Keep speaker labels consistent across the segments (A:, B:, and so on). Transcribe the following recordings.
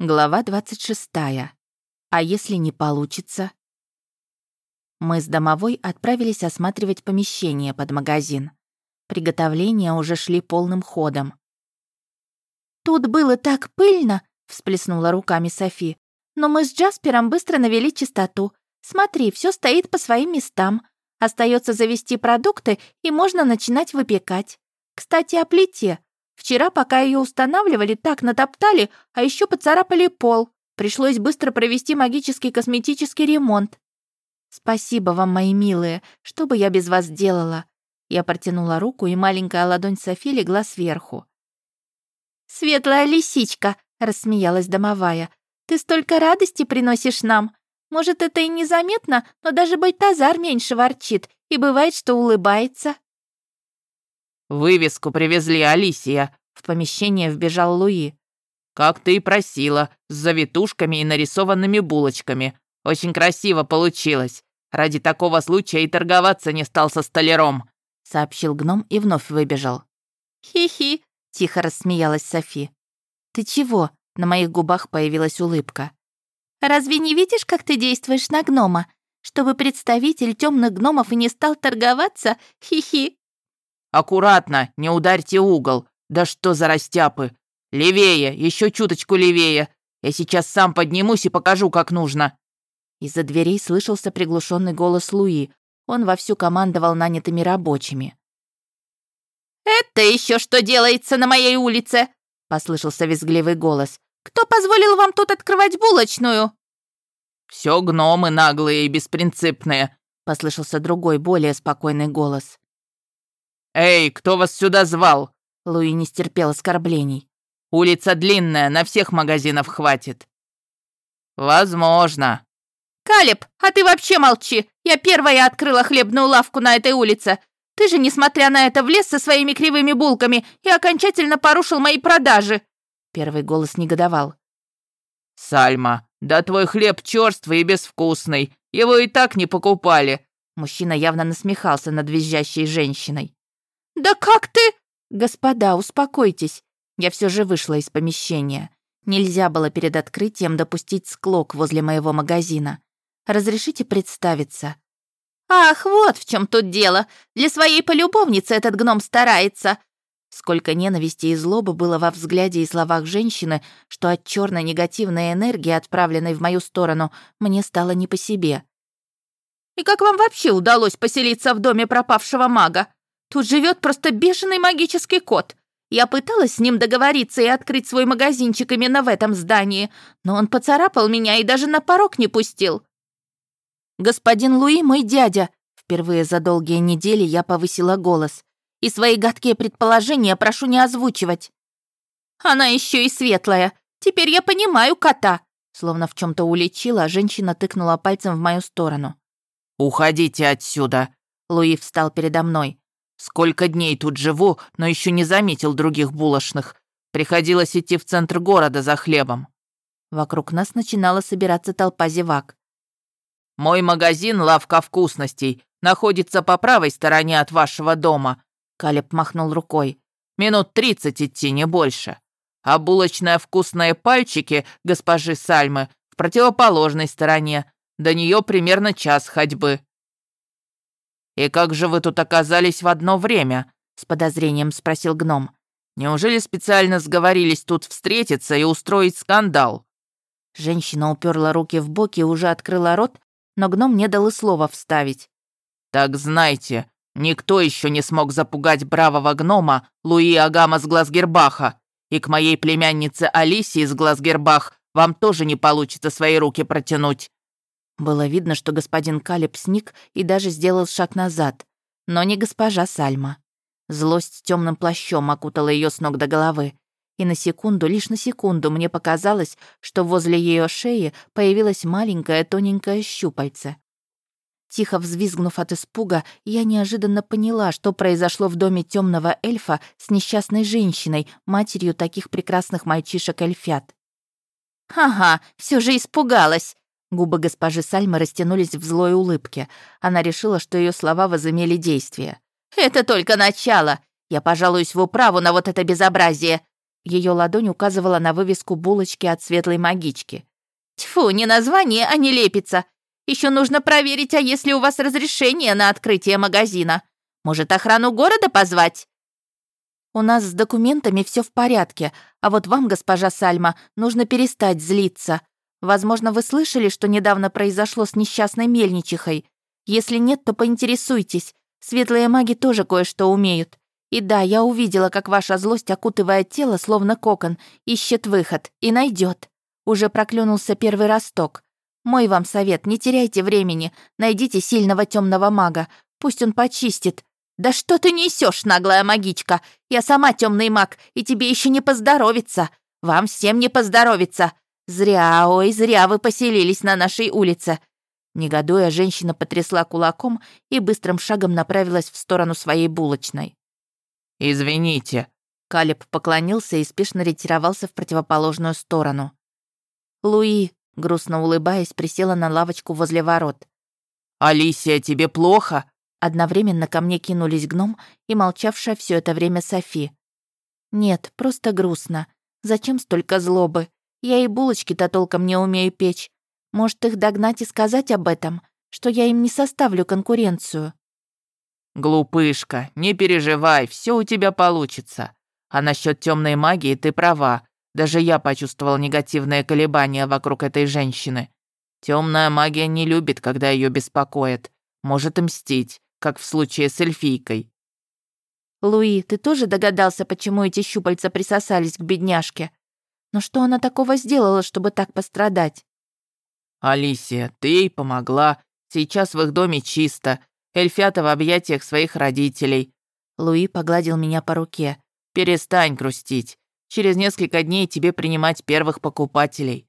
A: Глава 26. А если не получится? Мы с домовой отправились осматривать помещение под магазин. Приготовления уже шли полным ходом. «Тут было так пыльно!» — всплеснула руками Софи. «Но мы с Джаспером быстро навели чистоту. Смотри, все стоит по своим местам. Остается завести продукты, и можно начинать выпекать. Кстати, о плите. Вчера, пока ее устанавливали, так натоптали, а еще поцарапали пол. Пришлось быстро провести магический косметический ремонт. Спасибо вам, мои милые. Что бы я без вас делала? Я протянула руку, и маленькая ладонь Софи легла сверху. «Светлая лисичка!» — рассмеялась домовая. «Ты столько радости приносишь нам. Может, это и незаметно, но даже Бальтазар меньше ворчит, и бывает, что улыбается».
B: «Вывеску привезли, Алисия!» В помещение вбежал Луи. «Как ты и просила, с завитушками и нарисованными булочками. Очень красиво получилось. Ради такого случая и торговаться не стал со столяром», сообщил гном и вновь выбежал.
A: «Хи-хи», — тихо рассмеялась Софи. «Ты чего?» — на моих губах появилась улыбка. «Разве не видишь, как ты действуешь на гнома? Чтобы представитель темных гномов и не стал торговаться? Хи-хи!»
B: «Аккуратно, не ударьте угол. Да что за растяпы! Левее, еще чуточку левее. Я сейчас сам поднимусь и покажу, как нужно».
A: Из-за дверей слышался приглушенный голос Луи. Он вовсю командовал нанятыми рабочими.
C: «Это еще что делается на моей улице?» — послышался визгливый голос. «Кто позволил вам тут открывать булочную?»
B: «Все гномы наглые и беспринципные», —
A: послышался другой, более спокойный голос.
B: «Эй, кто вас сюда звал?»
A: Луи не стерпел оскорблений.
B: «Улица длинная, на всех магазинов хватит». «Возможно».
C: «Калеб, а ты вообще молчи! Я первая открыла хлебную лавку на этой улице. Ты же, несмотря на это, влез со своими кривыми булками и окончательно порушил мои продажи!»
A: Первый голос негодовал.
B: «Сальма, да твой хлеб чёрствый и безвкусный. Его и так не покупали».
A: Мужчина явно насмехался над визжащей женщиной.
C: «Да как ты...»
A: «Господа, успокойтесь». Я все же вышла из помещения. Нельзя было перед открытием допустить склок возле моего магазина. Разрешите представиться?»
C: «Ах, вот в чем тут дело. Для своей полюбовницы этот гном старается».
A: Сколько ненависти и злобы было во взгляде и словах женщины, что от черной негативной энергии, отправленной в мою сторону, мне стало не по себе.
C: «И как вам вообще удалось поселиться в доме пропавшего мага? Тут живет просто бешеный магический кот. Я пыталась с ним договориться и открыть свой магазинчик именно в этом здании, но он поцарапал меня и даже на порог не пустил».
A: «Господин Луи мой дядя!» Впервые за долгие недели я повысила голос. «И свои гадкие предположения прошу не озвучивать».
C: «Она еще и светлая. Теперь я понимаю кота!»
A: Словно в чем то уличила, женщина тыкнула пальцем в мою сторону.
B: «Уходите отсюда!» Луи встал передо мной. Сколько дней тут живу, но еще не заметил других булочных. Приходилось идти в центр города за хлебом.
A: Вокруг нас начинала собираться толпа зевак.
B: «Мой магазин «Лавка вкусностей» находится по правой стороне от вашего дома», Калеб махнул рукой. «Минут тридцать идти, не больше. А булочная «Вкусные пальчики» госпожи Сальмы в противоположной стороне. До нее примерно час ходьбы. «И как же вы тут оказались в одно время?» — с подозрением спросил гном. «Неужели специально сговорились тут встретиться и устроить скандал?»
A: Женщина уперла руки в боки и уже открыла рот, но гном не дал и слова вставить.
B: «Так знайте, никто еще не смог запугать бравого гнома Луи Агама с Глазгербаха, и к моей племяннице Алисе из Глазгербах вам тоже не получится свои руки протянуть.
A: Было видно, что господин Калеб сник и даже сделал шаг назад. Но не госпожа Сальма. Злость темным плащом окутала ее с ног до головы. И на секунду, лишь на секунду, мне показалось, что возле ее шеи появилось маленькое тоненькое щупальце. Тихо взвизгнув от испуга, я неожиданно поняла, что произошло в доме темного эльфа с несчастной женщиной, матерью таких прекрасных мальчишек-эльфят.
C: «Ага, все же испугалась!»
A: Губы госпожи Сальмы растянулись в злой улыбке. Она решила, что ее слова возымели действие.
C: «Это только начало. Я пожалуюсь в управу на вот это безобразие.
A: Ее ладонь указывала на вывеску булочки от светлой магички.
C: Тьфу, не название, а не лепится. Еще нужно проверить, а есть ли у вас разрешение на открытие магазина. Может, охрану города позвать?
A: У нас с документами все в порядке, а вот вам, госпожа Сальма, нужно перестать злиться. Возможно, вы слышали, что недавно произошло с несчастной мельничихой. Если нет, то поинтересуйтесь. Светлые маги тоже кое-что умеют. И да, я увидела, как ваша злость окутывает тело, словно кокон, ищет выход и найдет. Уже проклюнулся первый росток. Мой вам совет, не теряйте времени, найдите сильного темного мага, пусть он почистит. Да что ты несешь, наглая магичка? Я сама темный маг, и тебе еще не поздоровится. Вам всем не поздоровится. Зря, ой, зря вы поселились на нашей улице. Негодуя, женщина потрясла кулаком и быстрым шагом направилась в сторону своей булочной.
B: «Извините».
A: Калеб поклонился и спешно ретировался в противоположную сторону. Луи, грустно улыбаясь, присела на лавочку возле ворот.
B: «Алисия, тебе плохо?»
A: Одновременно ко мне кинулись гном и молчавшая все это время Софи. «Нет, просто грустно. Зачем столько злобы? Я и булочки-то толком не умею печь. Может, их догнать и сказать об этом, что я им не составлю конкуренцию?»
B: «Глупышка, не переживай, все у тебя получится. А насчет темной магии ты права. Даже я почувствовал негативные колебания вокруг этой женщины. Темная магия не любит, когда ее беспокоят. Может и мстить, как в случае с эльфийкой.
A: «Луи, ты тоже догадался, почему эти щупальца присосались к бедняжке? Но что она такого сделала, чтобы так пострадать?»
B: «Алисия, ты ей помогла. Сейчас в их доме чисто. Эльфята в объятиях своих родителей».
A: Луи погладил меня по руке.
B: «Перестань грустить. Через несколько дней тебе принимать первых покупателей».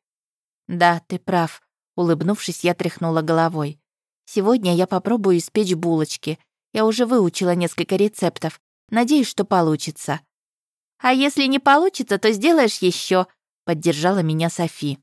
A: «Да, ты прав», — улыбнувшись, я тряхнула головой. «Сегодня я попробую испечь булочки. Я уже выучила несколько рецептов. Надеюсь, что получится».
C: «А если не получится, то сделаешь еще, поддержала меня Софи.